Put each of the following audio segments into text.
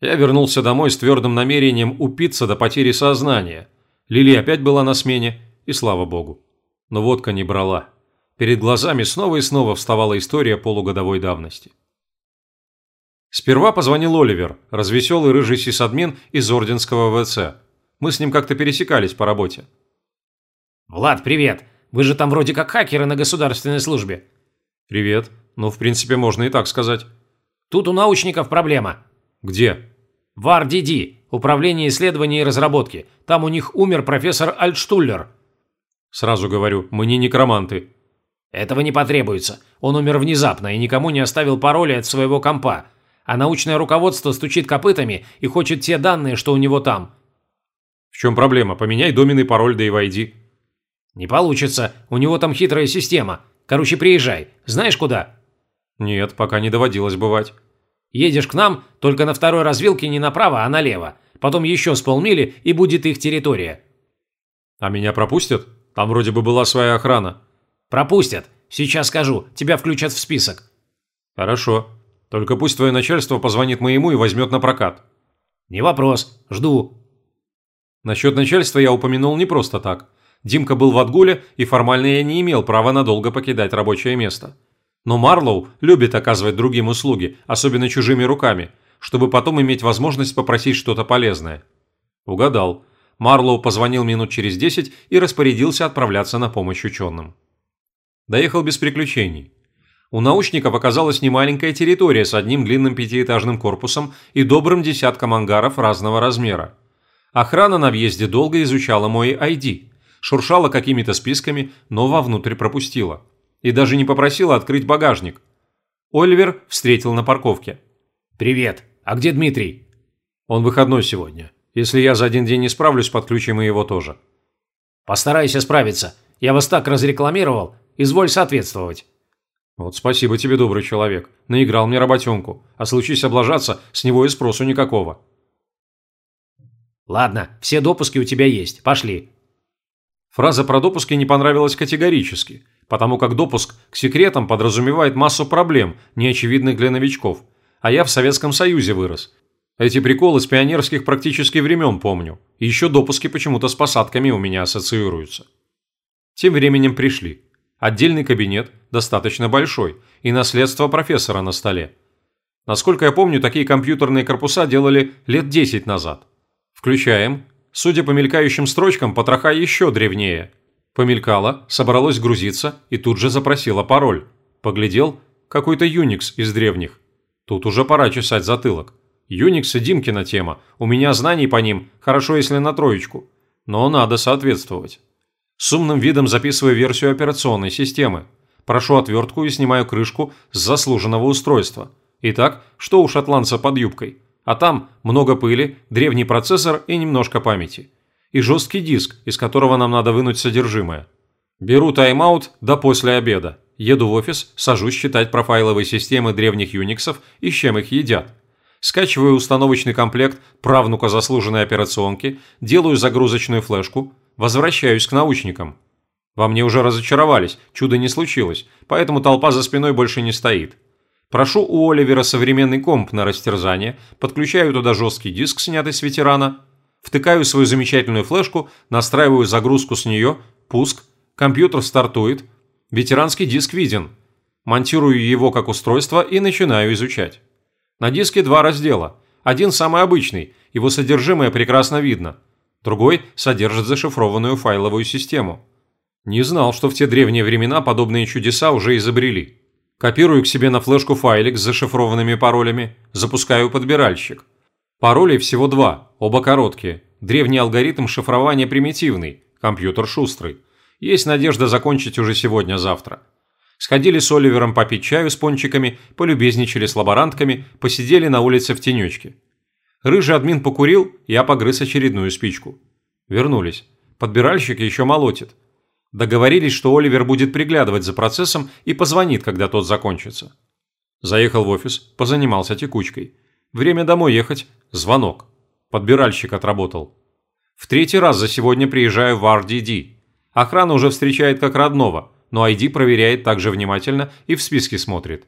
Я вернулся домой с твердым намерением упиться до потери сознания. Лили опять была на смене, и слава богу. Но водка не брала. Перед глазами снова и снова вставала история полугодовой давности. Сперва позвонил Оливер, развеселый рыжий сисадмин из Орденского ВЦ. Мы с ним как-то пересекались по работе. «Влад, привет! Вы же там вроде как хакеры на государственной службе». «Привет. Ну, в принципе, можно и так сказать». «Тут у научников проблема». «Где?» «В RDD, Управление исследований и разработки. Там у них умер профессор Альтштуллер». «Сразу говорю, мы не некроманты». «Этого не потребуется. Он умер внезапно и никому не оставил пароли от своего компа. А научное руководство стучит копытами и хочет те данные, что у него там». «В чем проблема? Поменяй доменный пароль, да и войди». «Не получится. У него там хитрая система. Короче, приезжай. Знаешь куда?» «Нет, пока не доводилось бывать». «Едешь к нам, только на второй развилке не направо, а налево. Потом еще с полмили, и будет их территория». «А меня пропустят? Там вроде бы была своя охрана». «Пропустят. Сейчас скажу. Тебя включат в список». «Хорошо. Только пусть твое начальство позвонит моему и возьмет на прокат». «Не вопрос. Жду». Насчет начальства я упомянул не просто так. Димка был в отгуле, и формально я не имел права надолго покидать рабочее место. Но Марлоу любит оказывать другим услуги, особенно чужими руками, чтобы потом иметь возможность попросить что-то полезное. Угадал. Марлоу позвонил минут через десять и распорядился отправляться на помощь ученым. Доехал без приключений. У научников оказалась немаленькая территория с одним длинным пятиэтажным корпусом и добрым десятком ангаров разного размера. Охрана на въезде долго изучала мой ID, шуршала какими-то списками, но вовнутрь пропустила. И даже не попросила открыть багажник. Оливер встретил на парковке. «Привет. А где Дмитрий?» «Он выходной сегодня. Если я за один день не справлюсь, подключим и его тоже». «Постарайся справиться. Я вас так разрекламировал. Изволь соответствовать». «Вот спасибо тебе, добрый человек. Наиграл мне работенку. А случись облажаться, с него и спросу никакого». «Ладно, все допуски у тебя есть. Пошли». Фраза про допуски не понравилась категорически, потому как допуск к секретам подразумевает массу проблем, неочевидных для новичков. А я в Советском Союзе вырос. Эти приколы с пионерских практически времен помню. И еще допуски почему-то с посадками у меня ассоциируются. Тем временем пришли. Отдельный кабинет, достаточно большой, и наследство профессора на столе. Насколько я помню, такие компьютерные корпуса делали лет 10 назад. Включаем. Судя по мелькающим строчкам, потроха еще древнее. Помелькала, собралась грузиться и тут же запросила пароль. Поглядел, какой-то Unix из древних. Тут уже пора чесать затылок. Unix и Димкина тема, у меня знаний по ним, хорошо если на троечку. Но надо соответствовать. С умным видом записываю версию операционной системы. Прошу отвертку и снимаю крышку с заслуженного устройства. Итак, что у шотландца под юбкой? А там много пыли, древний процессор и немножко памяти. И жесткий диск, из которого нам надо вынуть содержимое. Беру тайм-аут до после обеда. Еду в офис, сажусь читать про файловые системы древних юниксов и с чем их едят. Скачиваю установочный комплект правнука заслуженной операционки, делаю загрузочную флешку, возвращаюсь к научникам. Во мне уже разочаровались, чудо не случилось, поэтому толпа за спиной больше не стоит. Прошу у Оливера современный комп на растерзание, подключаю туда жесткий диск, снятый с ветерана, втыкаю свою замечательную флешку, настраиваю загрузку с нее, пуск, компьютер стартует, ветеранский диск виден. Монтирую его как устройство и начинаю изучать. На диске два раздела. Один самый обычный, его содержимое прекрасно видно. Другой содержит зашифрованную файловую систему. Не знал, что в те древние времена подобные чудеса уже изобрели. Копирую к себе на флешку файлик с зашифрованными паролями, запускаю подбиральщик. Паролей всего два, оба короткие. Древний алгоритм шифрования примитивный, компьютер шустрый. Есть надежда закончить уже сегодня-завтра. Сходили с Оливером попить чаю с пончиками, полюбезничали с лаборантками, посидели на улице в тенечке. Рыжий админ покурил, я погрыз очередную спичку. Вернулись. Подбиральщик еще молотит. Договорились, что Оливер будет приглядывать за процессом и позвонит, когда тот закончится. Заехал в офис, позанимался текучкой. Время домой ехать – звонок. Подбиральщик отработал. В третий раз за сегодня приезжаю в RDD. Охрана уже встречает как родного, но ID проверяет также внимательно и в списке смотрит.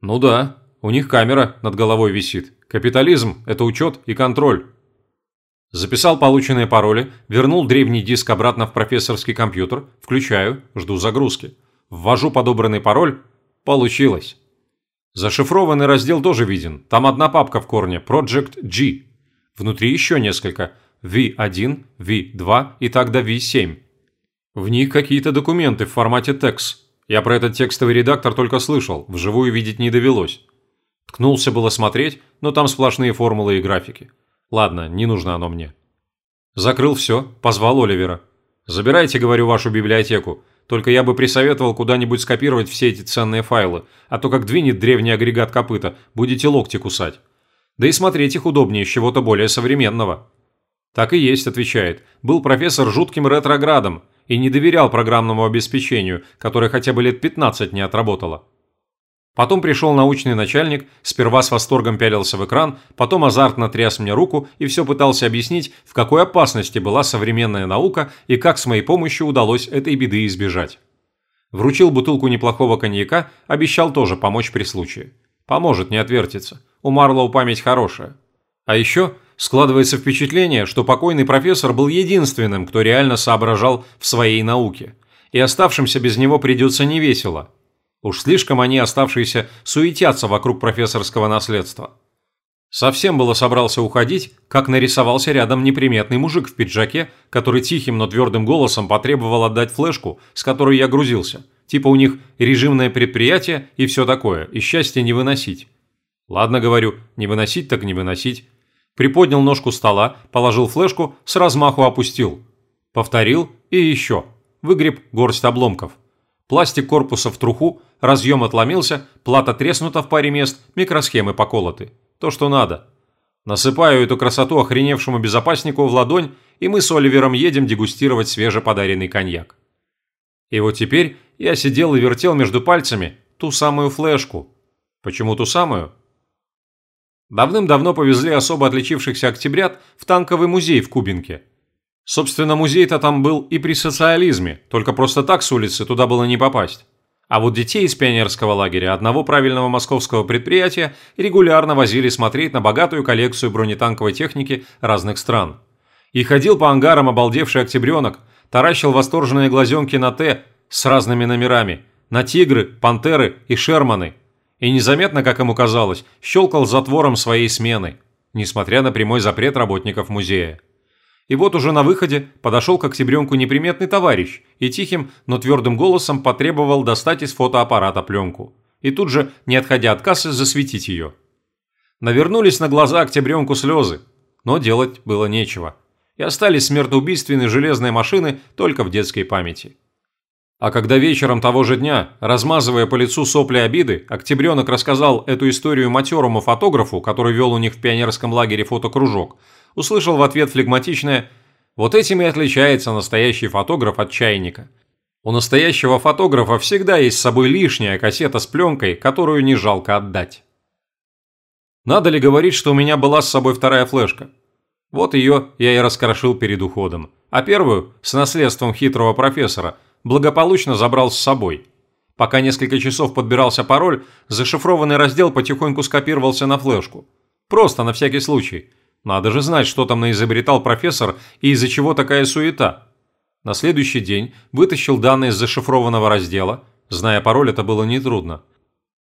Ну да, у них камера над головой висит, Капитализм – это учет и контроль. Записал полученные пароли, вернул древний диск обратно в профессорский компьютер, включаю, жду загрузки. Ввожу подобранный пароль. Получилось. Зашифрованный раздел тоже виден. Там одна папка в корне – Project G. Внутри еще несколько – V1, V2 и так до V7. В них какие-то документы в формате TEX. Я про этот текстовый редактор только слышал, вживую видеть не довелось. Ткнулся было смотреть, но там сплошные формулы и графики. Ладно, не нужно оно мне. Закрыл все, позвал Оливера. «Забирайте, говорю, вашу библиотеку. Только я бы присоветовал куда-нибудь скопировать все эти ценные файлы, а то как двинет древний агрегат копыта, будете локти кусать. Да и смотреть их удобнее чего-то более современного». «Так и есть», – отвечает. «Был профессор жутким ретроградом и не доверял программному обеспечению, которое хотя бы лет 15 не отработало. Потом пришел научный начальник, сперва с восторгом пялился в экран, потом азартно тряс мне руку и все пытался объяснить, в какой опасности была современная наука и как с моей помощью удалось этой беды избежать. Вручил бутылку неплохого коньяка, обещал тоже помочь при случае. Поможет, не отвертится. У Марлоу память хорошая. А еще складывается впечатление, что покойный профессор был единственным, кто реально соображал в своей науке. И оставшимся без него придется невесело – Уж слишком они, оставшиеся, суетятся вокруг профессорского наследства. Совсем было собрался уходить, как нарисовался рядом неприметный мужик в пиджаке, который тихим, но твердым голосом потребовал отдать флешку, с которой я грузился. Типа у них режимное предприятие и все такое, и счастье не выносить. Ладно, говорю, не выносить так не выносить. Приподнял ножку стола, положил флешку, с размаху опустил. Повторил и еще. Выгреб горсть обломков. Пластик корпуса в труху, разъем отломился, плата треснута в паре мест, микросхемы поколоты. То, что надо. Насыпаю эту красоту охреневшему безопаснику в ладонь, и мы с Оливером едем дегустировать свежеподаренный коньяк. И вот теперь я сидел и вертел между пальцами ту самую флешку. Почему ту самую? Давным-давно повезли особо отличившихся октябрят в танковый музей в Кубинке – Собственно, музей-то там был и при социализме, только просто так с улицы туда было не попасть. А вот детей из пионерского лагеря одного правильного московского предприятия регулярно возили смотреть на богатую коллекцию бронетанковой техники разных стран. И ходил по ангарам обалдевший октябренок, таращил восторженные глазенки на «Т» с разными номерами, на «Тигры», «Пантеры» и «Шерманы». И незаметно, как ему казалось, щелкал затвором своей смены, несмотря на прямой запрет работников музея. И вот уже на выходе подошел к октябренку неприметный товарищ и тихим, но твердым голосом потребовал достать из фотоаппарата пленку. И тут же, не отходя от кассы, засветить ее. Навернулись на глаза октябренку слезы, но делать было нечего. И остались смертоубийственные железные машины только в детской памяти. А когда вечером того же дня, размазывая по лицу сопли обиды, Октябренок рассказал эту историю матерому фотографу, который вел у них в пионерском лагере фотокружок – услышал в ответ флегматичное «Вот этим и отличается настоящий фотограф от чайника». У настоящего фотографа всегда есть с собой лишняя кассета с пленкой, которую не жалко отдать. Надо ли говорить, что у меня была с собой вторая флешка? Вот ее я и раскрошил перед уходом. А первую, с наследством хитрого профессора, благополучно забрал с собой. Пока несколько часов подбирался пароль, зашифрованный раздел потихоньку скопировался на флешку. Просто на всякий случай – надо же знать, что там наизобретал профессор и из-за чего такая суета. На следующий день вытащил данные из зашифрованного раздела, зная пароль, это было нетрудно.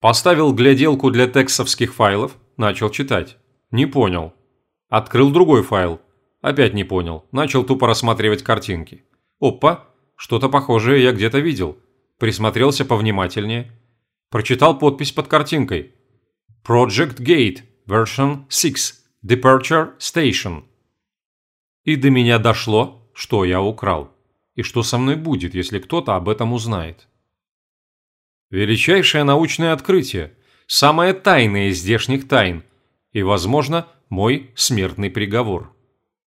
Поставил гляделку для текстовских файлов, начал читать. Не понял. Открыл другой файл. Опять не понял, начал тупо рассматривать картинки. Опа, что-то похожее я где-то видел. Присмотрелся повнимательнее. Прочитал подпись под картинкой. Project Gate, version 6. Departure Station. И до меня дошло, что я украл, и что со мной будет, если кто-то об этом узнает. Величайшее научное открытие, самое тайное из здешних тайн, и, возможно, мой смертный приговор.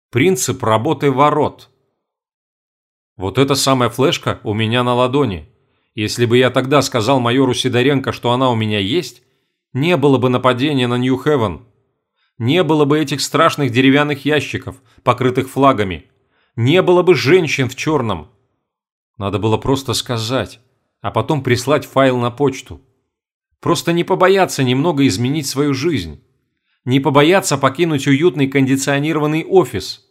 Принцип работы ворот. Вот эта самая флешка у меня на ладони. Если бы я тогда сказал майору Сидоренко, что она у меня есть, не было бы нападения на Нью-Хевен, не было бы этих страшных деревянных ящиков, покрытых флагами. Не было бы женщин в черном. Надо было просто сказать, а потом прислать файл на почту. Просто не побояться немного изменить свою жизнь. Не побояться покинуть уютный кондиционированный офис.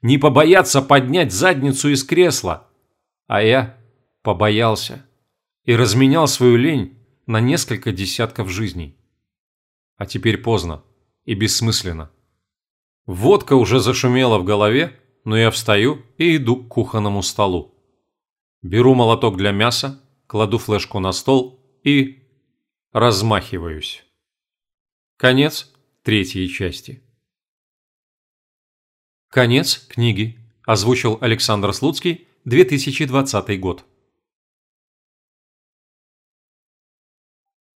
Не побояться поднять задницу из кресла. А я побоялся и разменял свою лень на несколько десятков жизней. А теперь поздно и бессмысленно. Водка уже зашумела в голове, но я встаю и иду к кухонному столу. Беру молоток для мяса, кладу флешку на стол и размахиваюсь. Конец третьей части. Конец книги. Озвучил Александр Слуцкий, 2020 год.